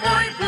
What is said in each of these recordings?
muy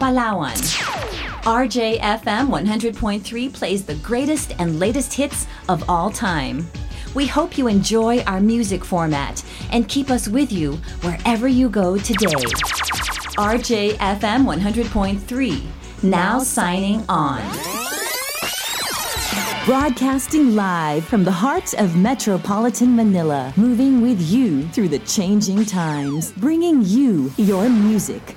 Palawan. RJFM 100.3 plays the greatest and latest hits of all time. We hope you enjoy our music format and keep us with you wherever you go today. RJFM 100.3, now signing on. Broadcasting live from the heart of metropolitan Manila, moving with you through the changing times, bringing you your music,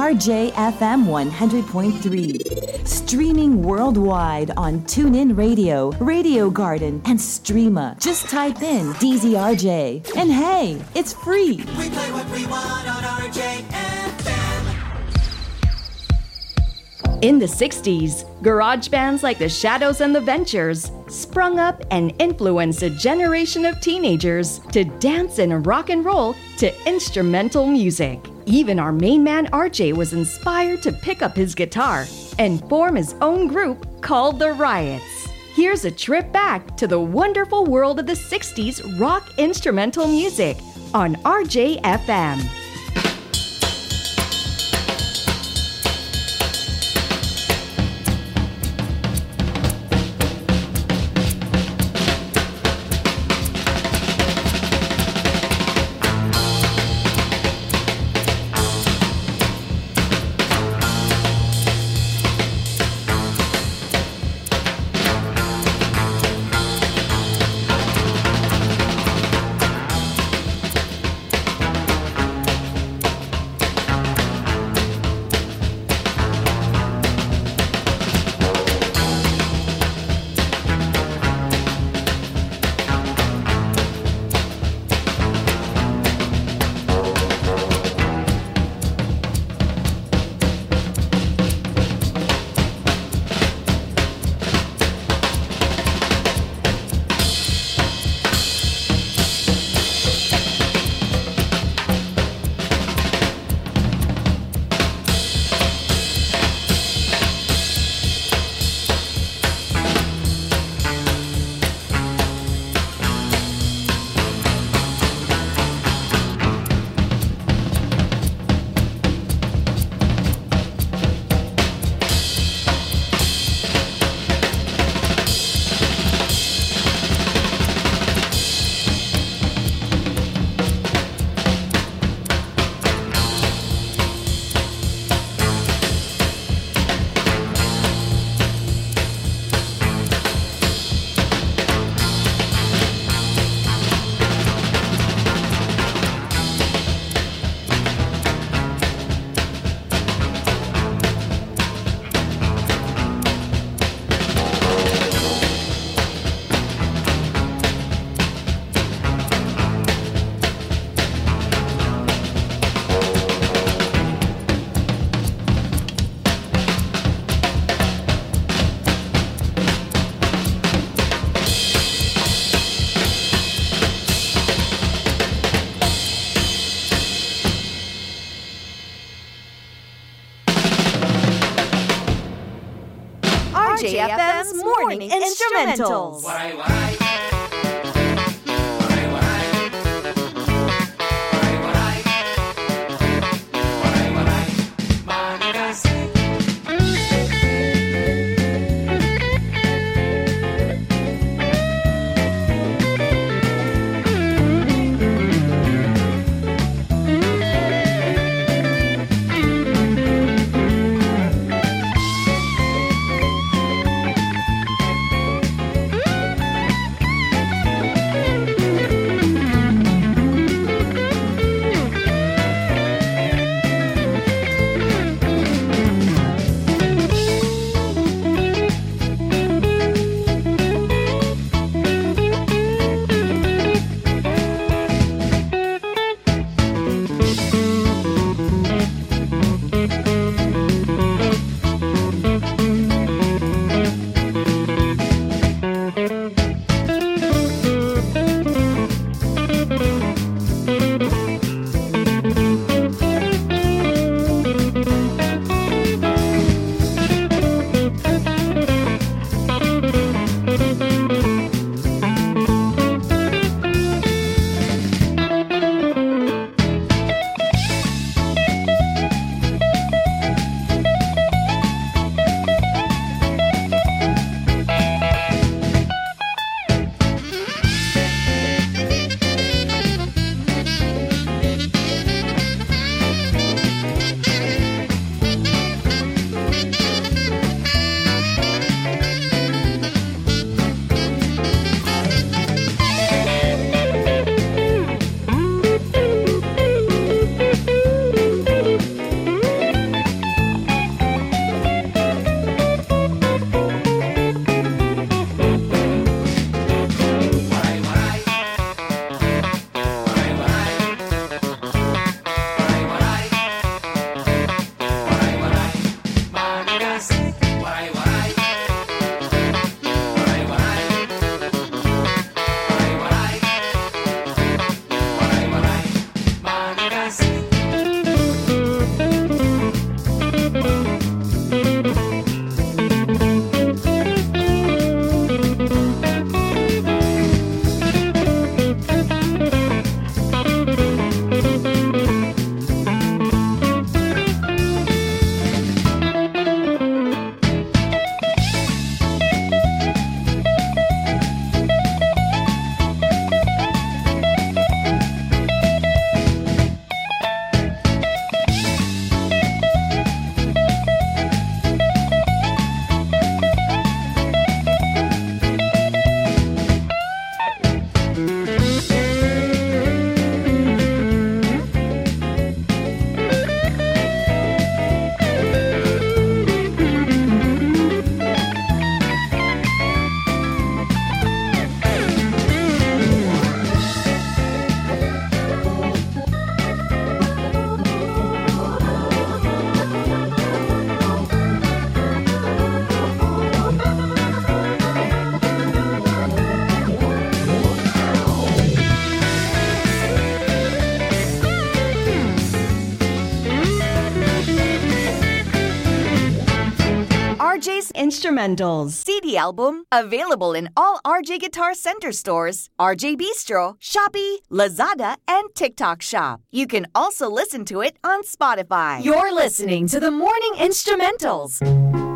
RJFM 100.3. Streaming worldwide on TuneIn Radio, Radio Garden, and Streema. Just type in DZRJ. And hey, it's free. We play what we want on RJFM. In the 60s, garage bands like the Shadows and the Ventures sprung up and influenced a generation of teenagers to dance and rock and roll to instrumental music. Even our main man RJ was inspired to pick up his guitar and form his own group called the Riots. Here's a trip back to the wonderful world of the 60s rock instrumental music on RJFM. RJFM's Morning Instrumentals. Waray, waray. Instrumentals. CD album available in all RJ Guitar Center stores, RJ Bistro, Shopee, Lazada, and TikTok Shop. You can also listen to it on Spotify. You're listening to the Morning Instrumentals.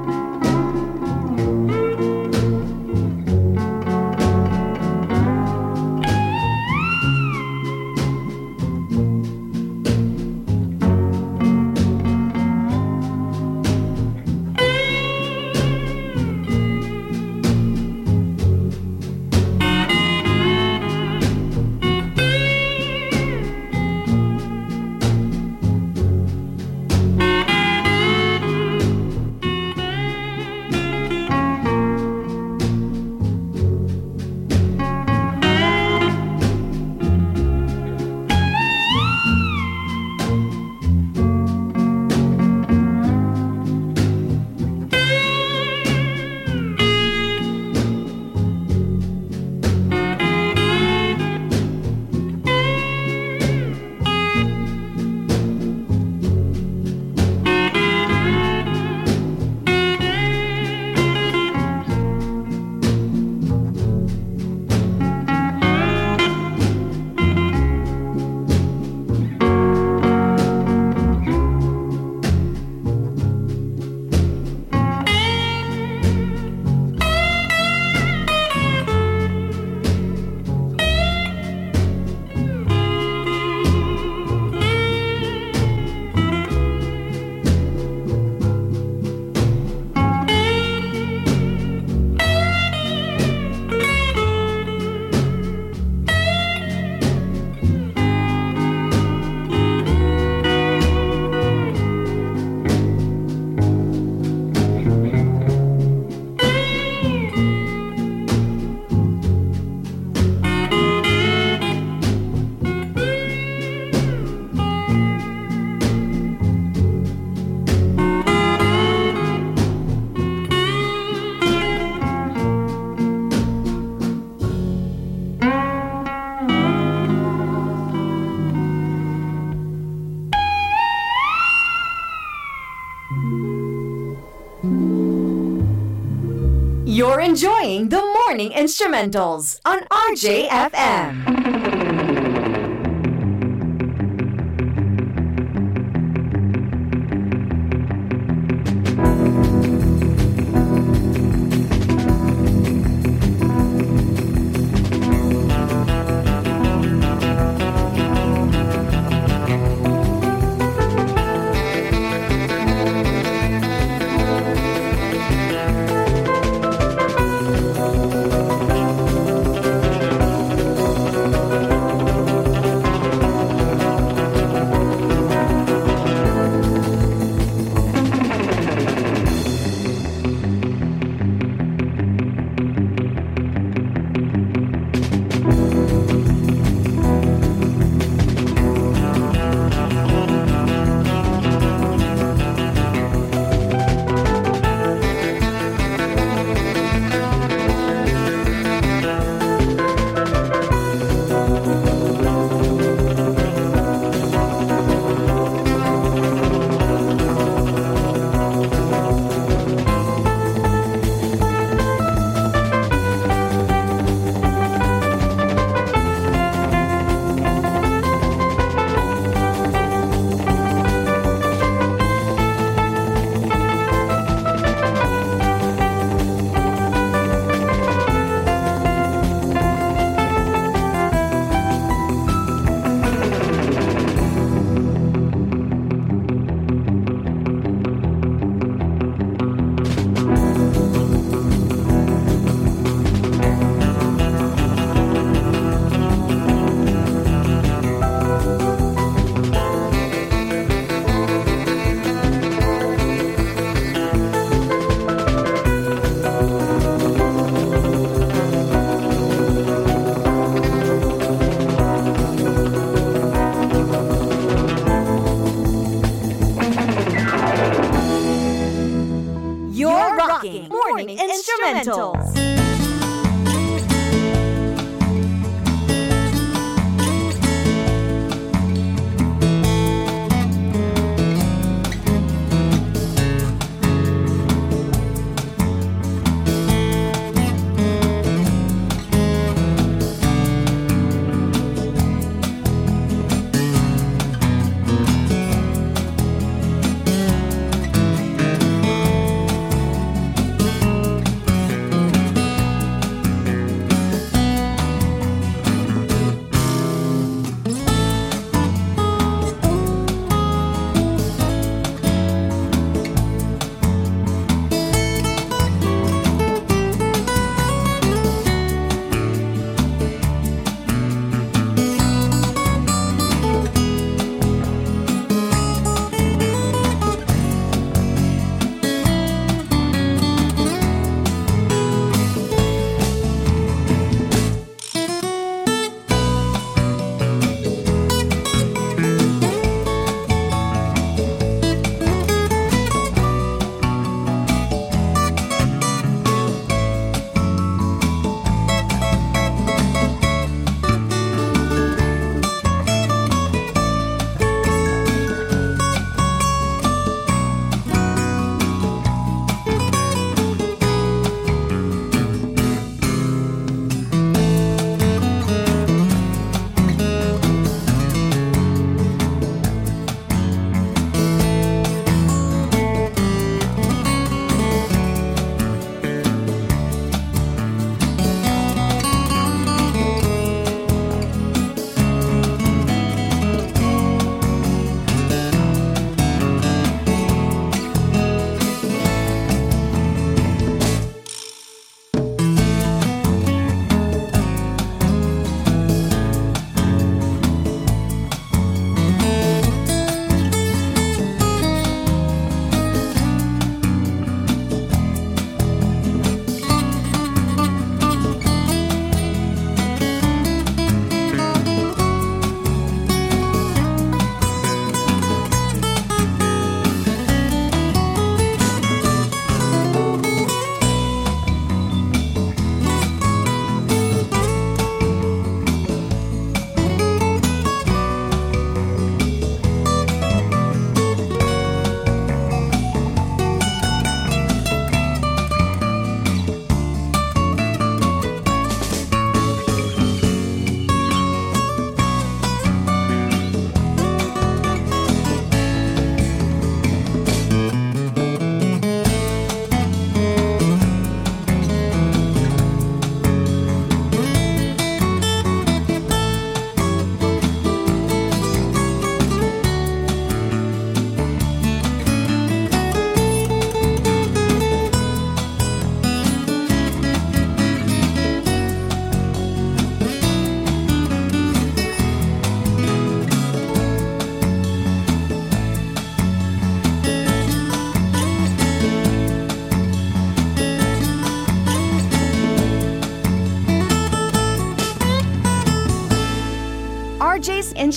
You're enjoying the morning instrumentals on RJFM. Morning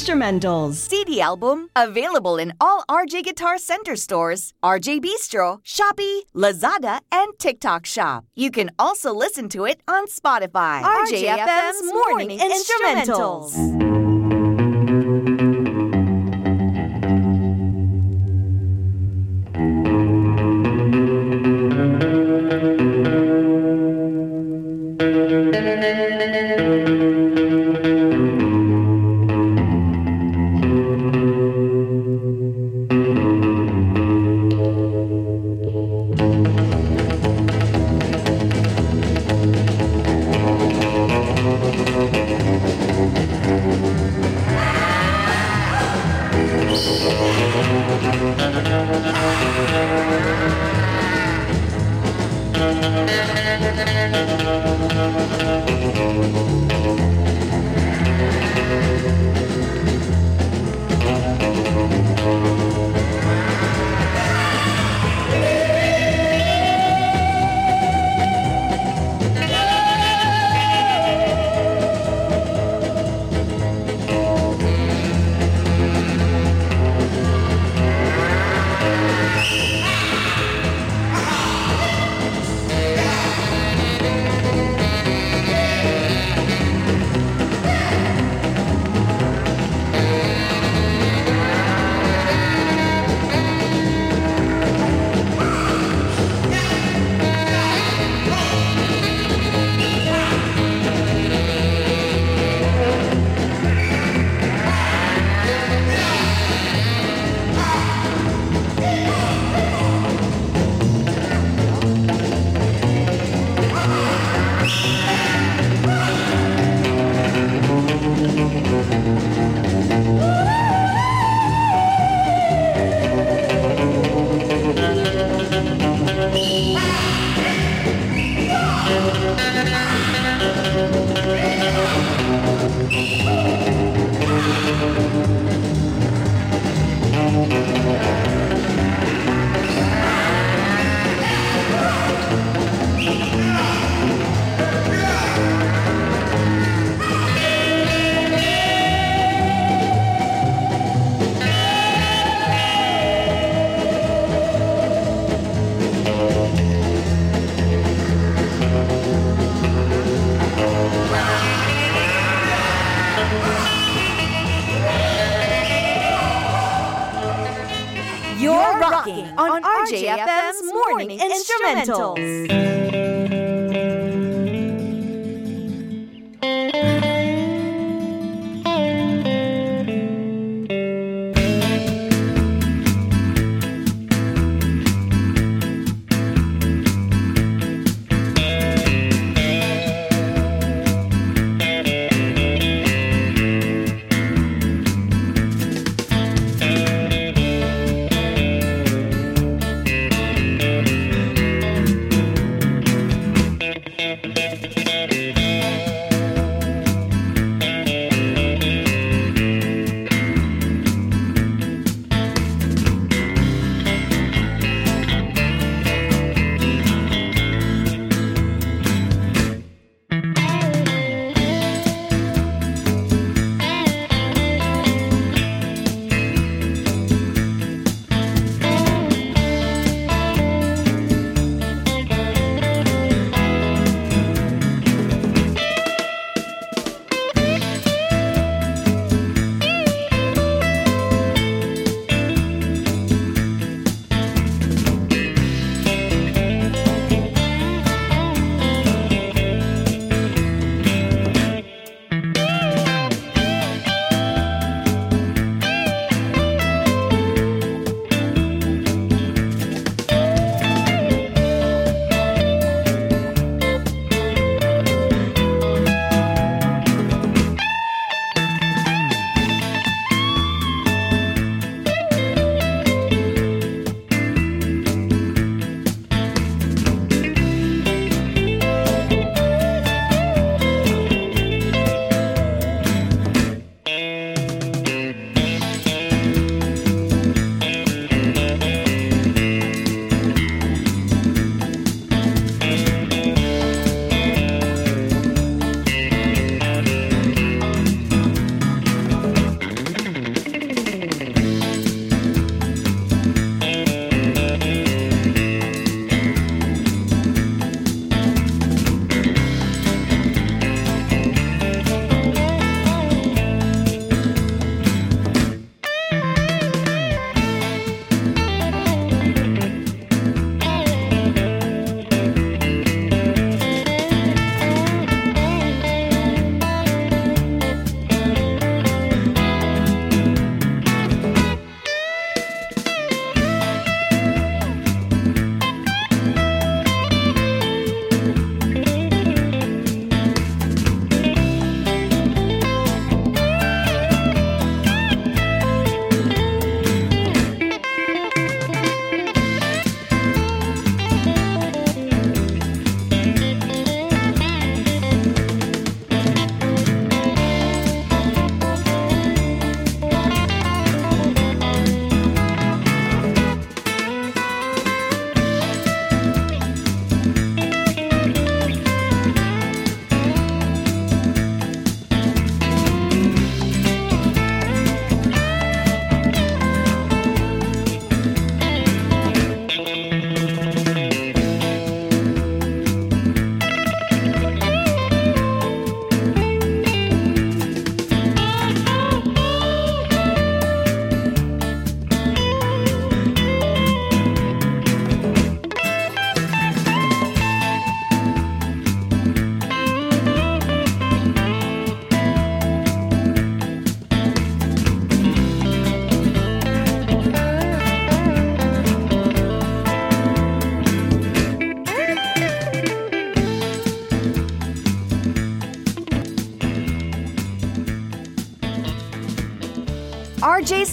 instrumentals. instrumentals. CD album available in all RJ Guitar Center stores, RJ Bistro, Shopee, Lazada, and TikTok Shop. You can also listen to it on Spotify. RJFM's Morning Instrumentals. On RJFM's Morning Instrumentals.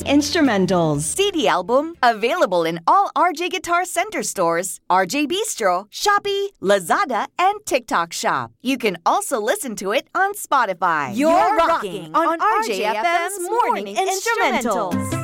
Instrumentals. CD album available in all RJ Guitar Center stores, RJ Bistro, Shopee, Lazada, and TikTok Shop. You can also listen to it on Spotify. You're rocking on RJFM's Morning Instrumentals. RJ's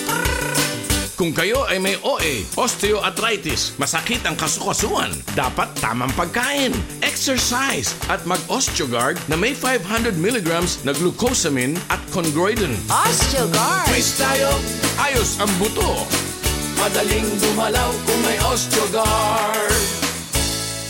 Kung kayo ay may OA, osteoarthritis, masakit ang kasukasuan, dapat tamang pagkain, exercise, at mag-Osteogard na may 500 mg na glucosamine at chondroitin. Osteogard. Trace tayo, ayos ang buto. Madaling gumalaw kung may Osteogard.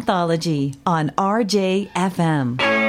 Anthology on RJFM.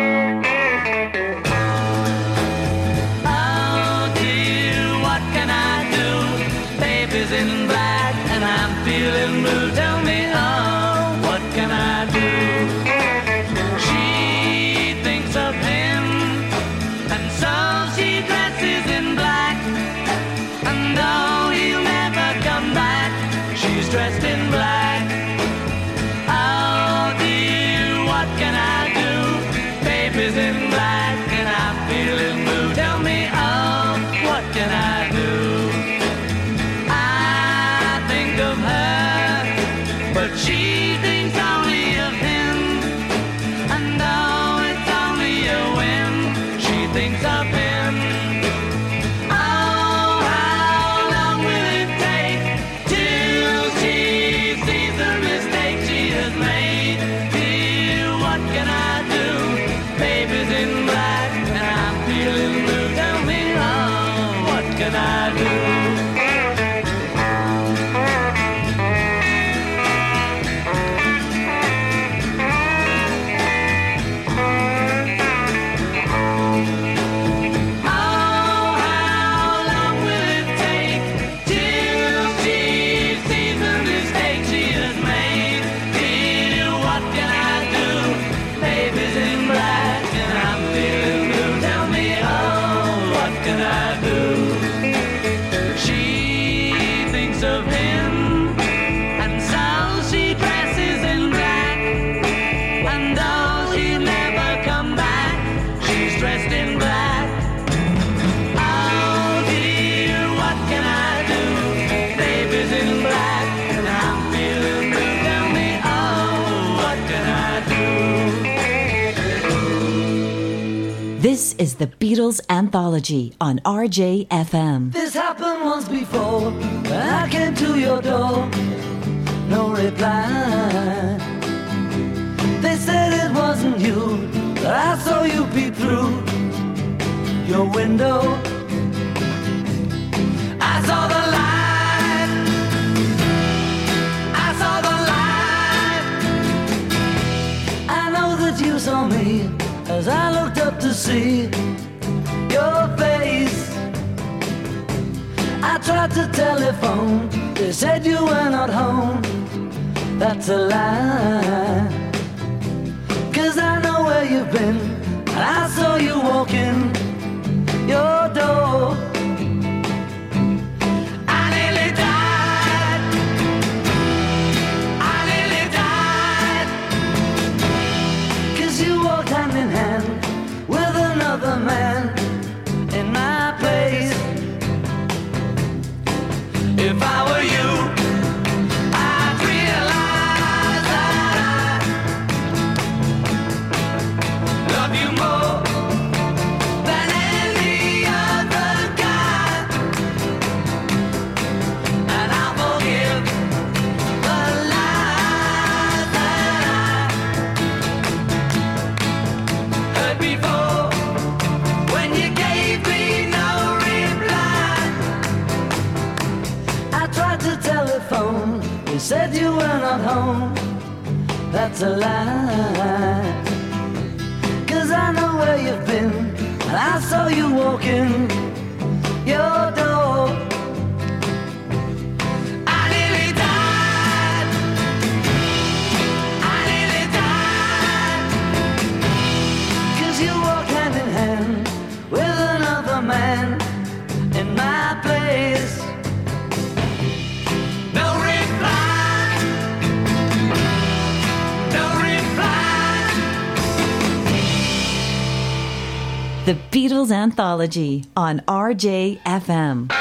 Energy on RJFM. This happened once before. I came to your door, no reply. They said it wasn't you, but I saw you peep through your window. I saw the light. you saw me as I looked up to see tried to telephone, they said you were not home. That's a lie. Cause I know where you've been, and I saw you walking Anthology on RJFM.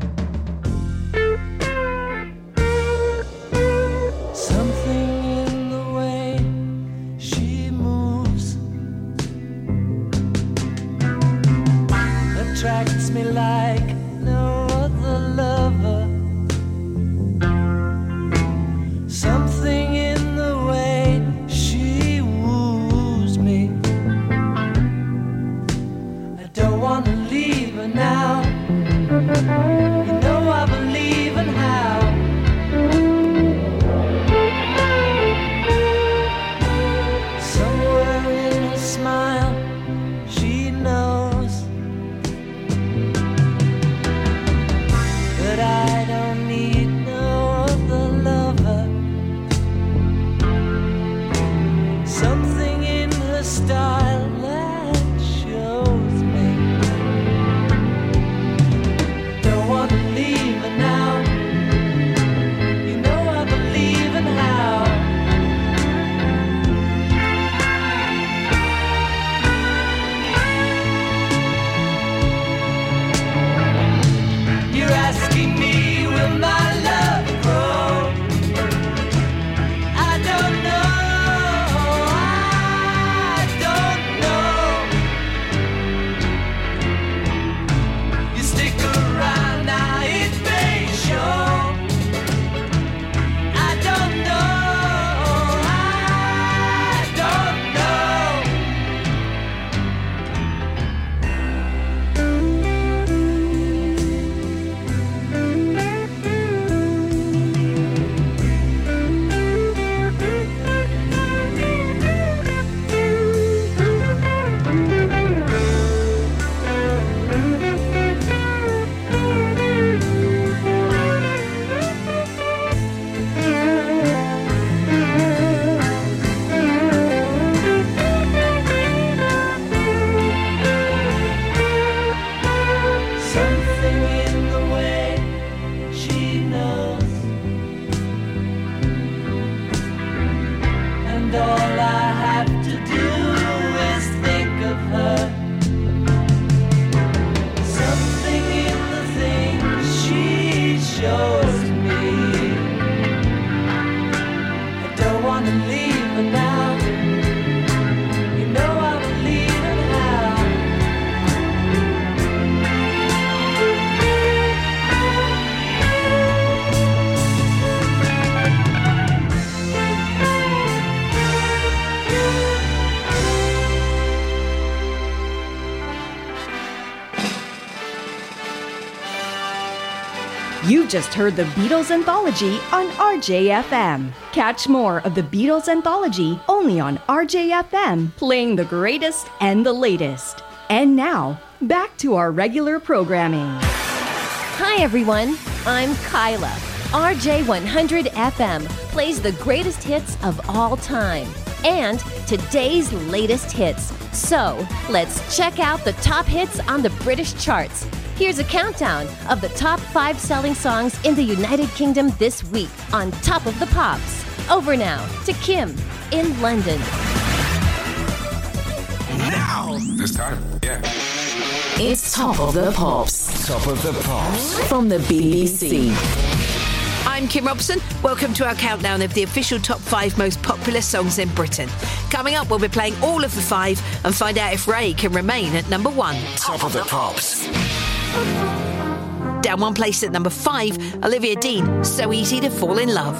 Just heard the Beatles Anthology on RJFM. Catch more of the Beatles Anthology only on RJFM, playing the greatest and the latest. And now, back to our regular programming. Hi, everyone. I'm Kyla. RJ100 FM plays the greatest hits of all time and today's latest hits. So let's check out the top hits on the British charts. Here's a countdown of the top five selling songs in the United Kingdom this week on Top of the Pops. Over now to Kim in London. Now! This time, yeah. It's Top of the Pops Top of the Pops. from the BBC. I'm Kim Robson. Welcome to our countdown of the official top five most popular songs in Britain. Coming up, we'll be playing all of the five and find out if Raye can remain at number one. Top of the Pops. Down one place at number five, Olivia Dean, So Easy to Fall in Love.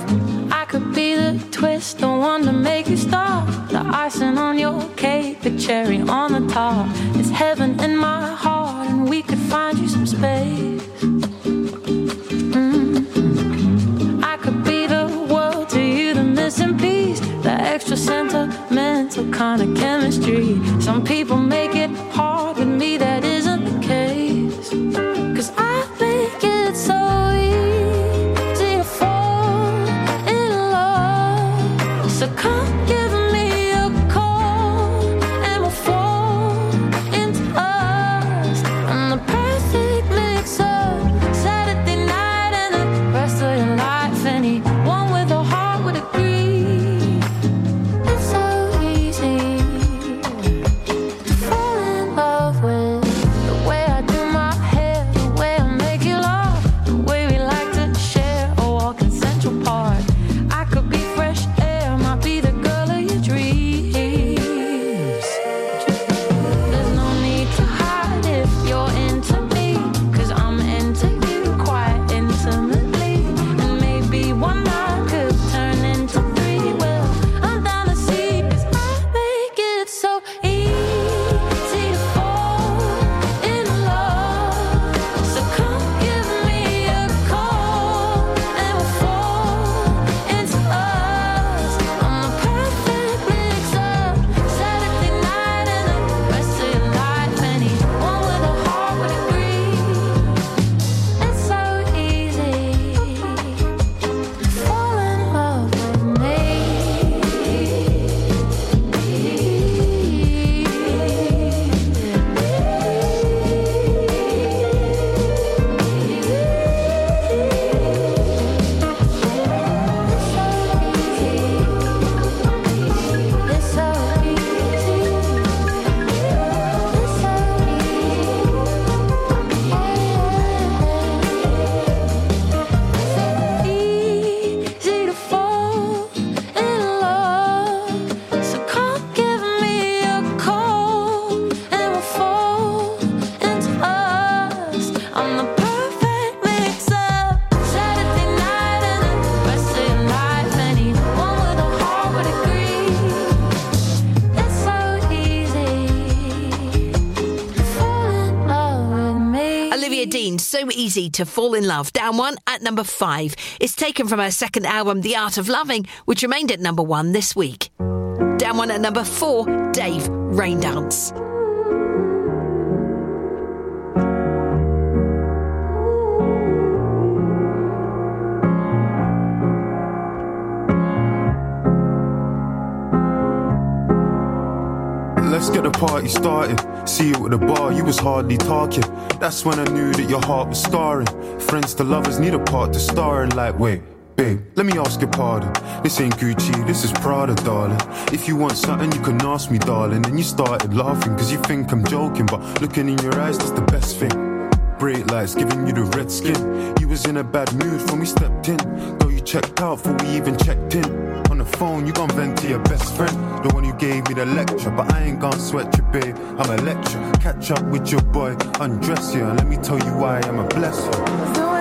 I could be the twist, the one to make you stop. The icing on your cake, the cherry on the top. It's heaven in my heart, and we could find you some space. Mm. I could be the world to you, the missing piece, the extra sentimental kind of chemistry. Some people make it hard, Easy to Fall in Love. Down one at number five. It's taken from her second album, The Art of Loving, which remained at number one this week. Down one at number four, Dave, Rain Let's get the party started. See you at the bar, you was hardly talking. That's when I knew that your heart was scarring. Friends to lovers need a part to star in. Like, wait, babe, let me ask your pardon. This ain't Gucci, this is Prada, darling. If you want something, you can ask me, darling. And you started laughing, cause you think I'm joking. But looking in your eyes, that's the best thing. Bright lights giving you the red skin. You was in a bad mood when we stepped in. Girl, you checked out before we even checked in. On the phone, you gon' vent to your best friend, the one who gave me the lecture. But I ain't gon' sweat you, babe. I'm a lecture. Catch up with your boy, undress you, and let me tell you why I'm a blessing.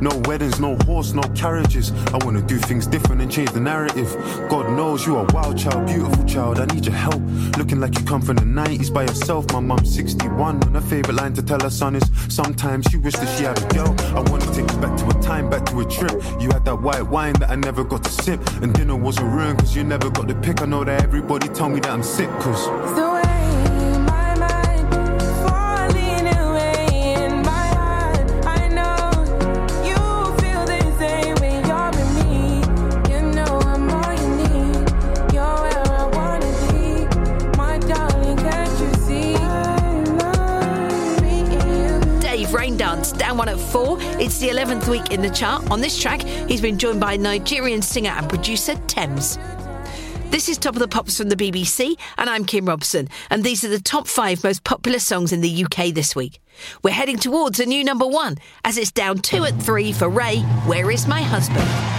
No weddings, no horse, no carriages. I wanna do things different and change the narrative. God knows you are a wild child, beautiful child. I need your help. Looking like you come from the 90s by yourself. My mum's 61, and her favorite line to tell her son is sometimes she wished that she had a girl. I wanna take us back to a time, back to a trip. You had that white wine that I never got to sip, and dinner wasn't ruined cause you never got the pick. I know that everybody tell me that I'm sick cause. It's It's the 11th week in the chart. On this track, he's been joined by Nigerian singer and producer Tems. This is Top of the Pops from the BBC, and I'm Kim Robson, and these are the top five most popular songs in the UK this week. We're heading towards a new number one, as it's down two at three for Raye, Where Is My Husband?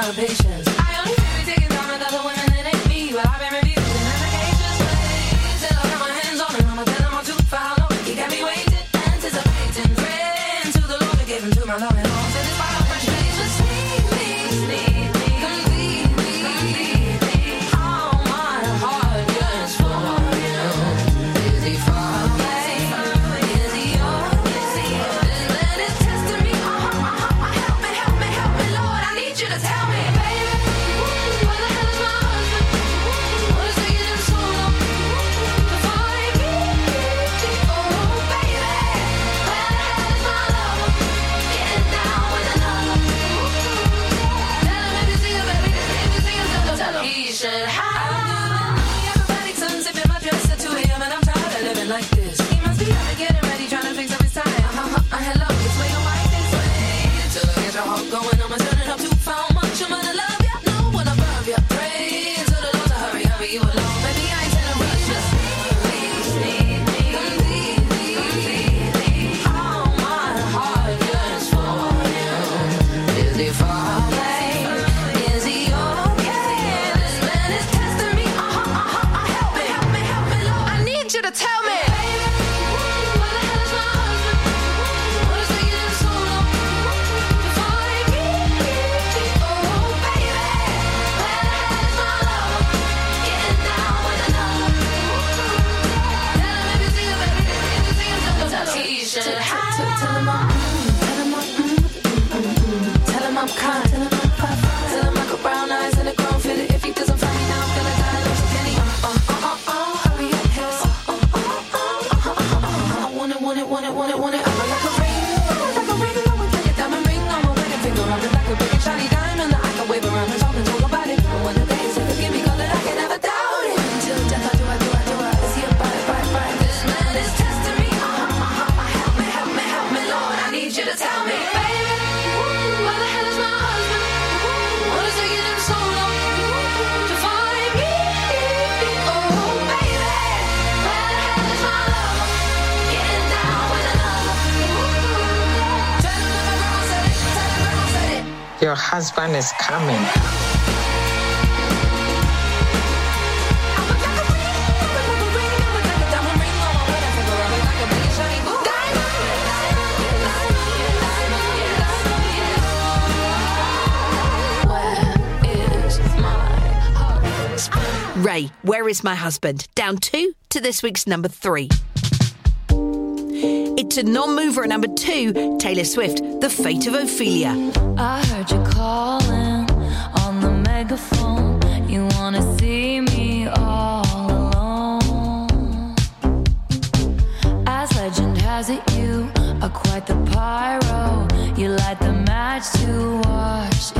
My patience? Your husband is coming. Raye, Where is My Husband? Down two to this week's number three. It's a non mover at number two, Taylor Swift, The Fate of Ophelia. I heard you calling on the megaphone. You wanna see me all alone. As legend has it, you are quite the pyro. You light the match to watch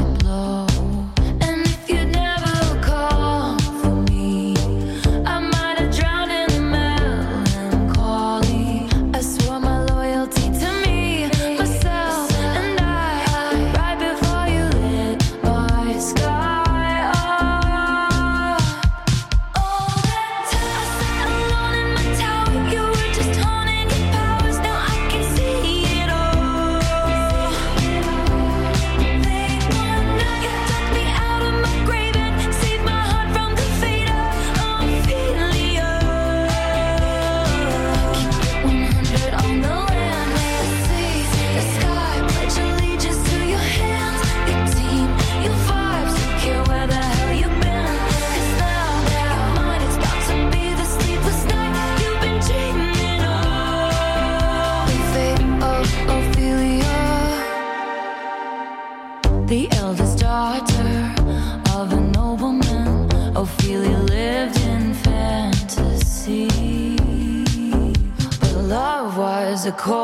a cold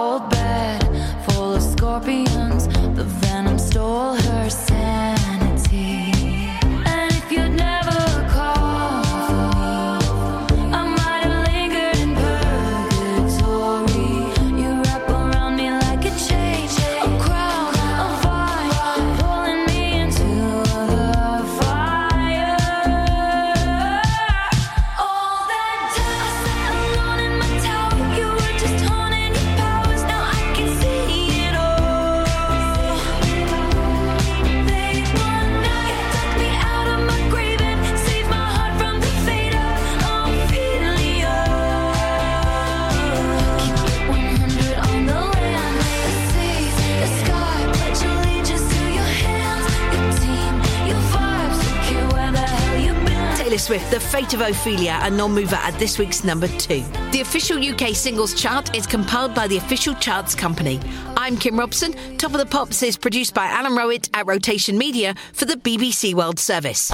Fate of Ophelia, a non mover at this week's number two. The official UK singles chart is compiled by the official charts company. I'm Kim Robson. Top of the Pops is produced by Alan Rowett at Rotation Media for the BBC World Service.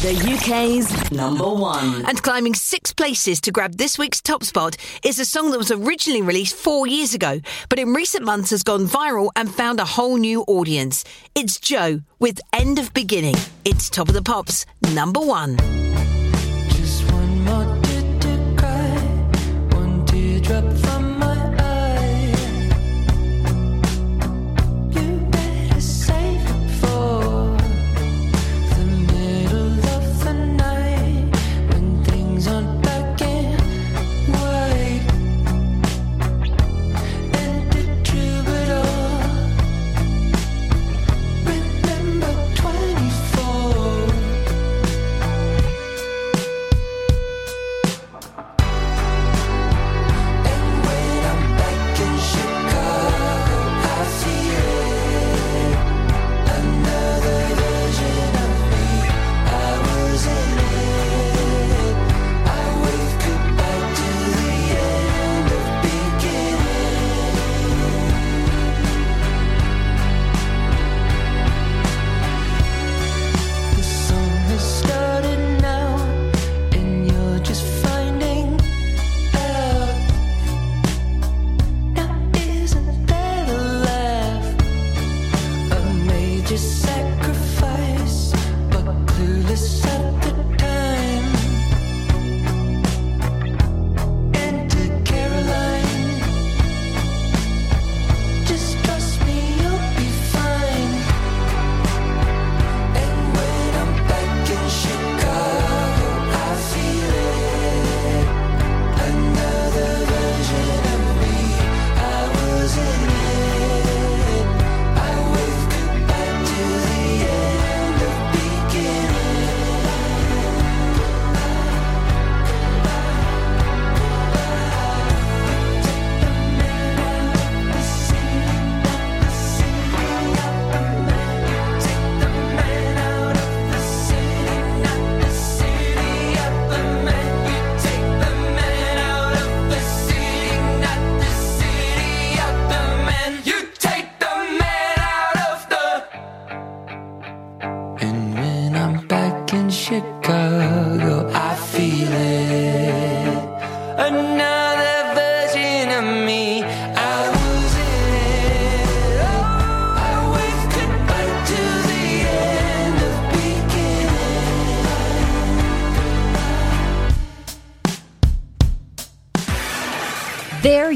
The UK's number one. And climbing six places to grab this week's top spot is a song that was originally released four years ago, but in recent months has gone viral and found a whole new audience. It's Djo with End of Beginning. It's Top of the Pops, number one. One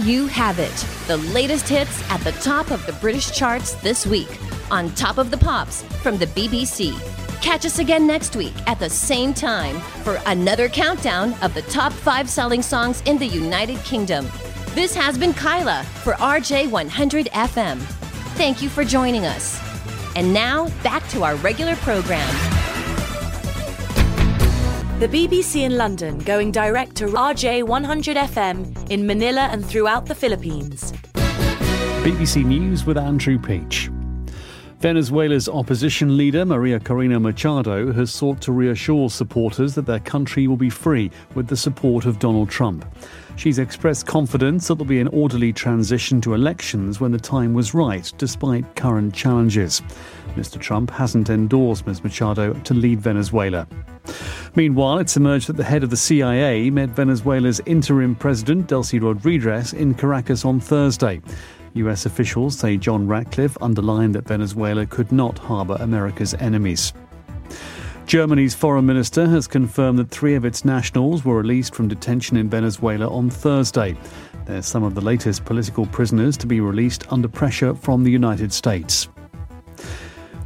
you have it. The latest hits at the top of the British charts this week on Top of the Pops from the BBC. Catch us again next week at the same time for another countdown of the top five selling songs in the United Kingdom. This has been Kyla for RJ100 FM. Thank you for joining us. And now, back to our regular program. The BBC in London going direct to RJ 100 FM in Manila and throughout the Philippines. BBC News with Andrew Peach. Venezuela's opposition leader, Maria Corina Machado, has sought to reassure supporters that their country will be free with the support of Donald Trump. She's expressed confidence that there'll be an orderly transition to elections when the time was right, despite current challenges. Mr. Trump hasn't endorsed Ms. Machado to lead Venezuela. Meanwhile, it's emerged that the head of the CIA met Venezuela's interim president, Delcy Rodriguez, in Caracas on Thursday. US officials say John Ratcliffe underlined that Venezuela could not harbour America's enemies. Germany's foreign minister has confirmed that three of its nationals were released from detention in Venezuela on Thursday. They're some of the latest political prisoners to be released under pressure from the United States.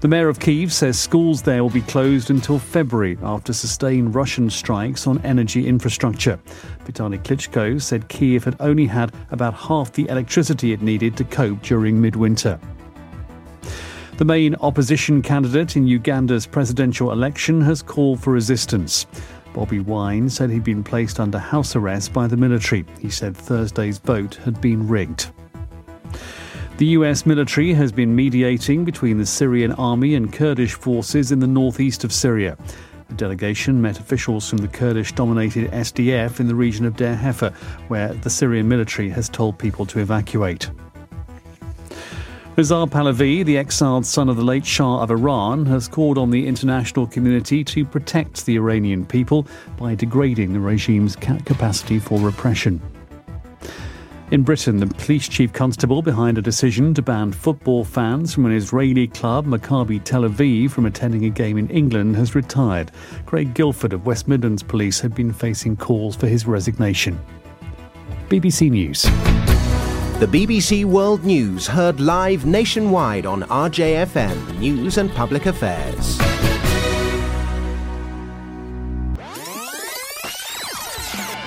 The mayor of Kiev says schools there will be closed until February after sustained Russian strikes on energy infrastructure. Vitaly Klitschko said Kiev had only had about half the electricity it needed to cope during midwinter. The main opposition candidate in Uganda's presidential election has called for resistance. Bobby Wine said he'd been placed under house arrest by the military. He said Thursday's vote had been rigged. The US military has been mediating between the Syrian army and Kurdish forces in the northeast of Syria. The delegation met officials from the Kurdish dominated SDF in the region of Deir Hafer, where the Syrian military has told people to evacuate. Reza Pahlavi, the exiled son of the late Shah of Iran, has called on the international community to protect the Iranian people by degrading the regime's ca- capacity for repression. In Britain, the police chief constable behind a decision to ban football fans from an Israeli club, Maccabi Tel Aviv, from attending a game in England has retired. Craig Guildford of West Midlands Police had been facing calls for his resignation. BBC News. The BBC World News heard live nationwide on RJFM News and Public Affairs.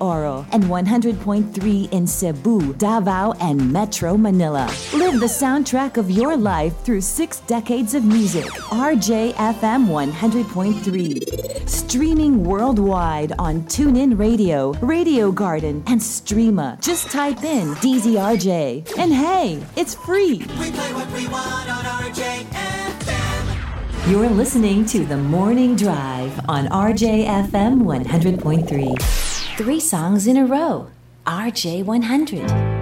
Oro, and 100.3 in Cebu, Davao, and Metro Manila. Live the soundtrack of your life through six decades of music. RJFM 100.3. Streaming worldwide on TuneIn Radio, Radio Garden, and Streema. Just type in DZRJ. And hey, it's free. We play what we want on RJFM. You're listening to The Morning Drive on RJFM 100.3. Three songs in a row. RJ 100.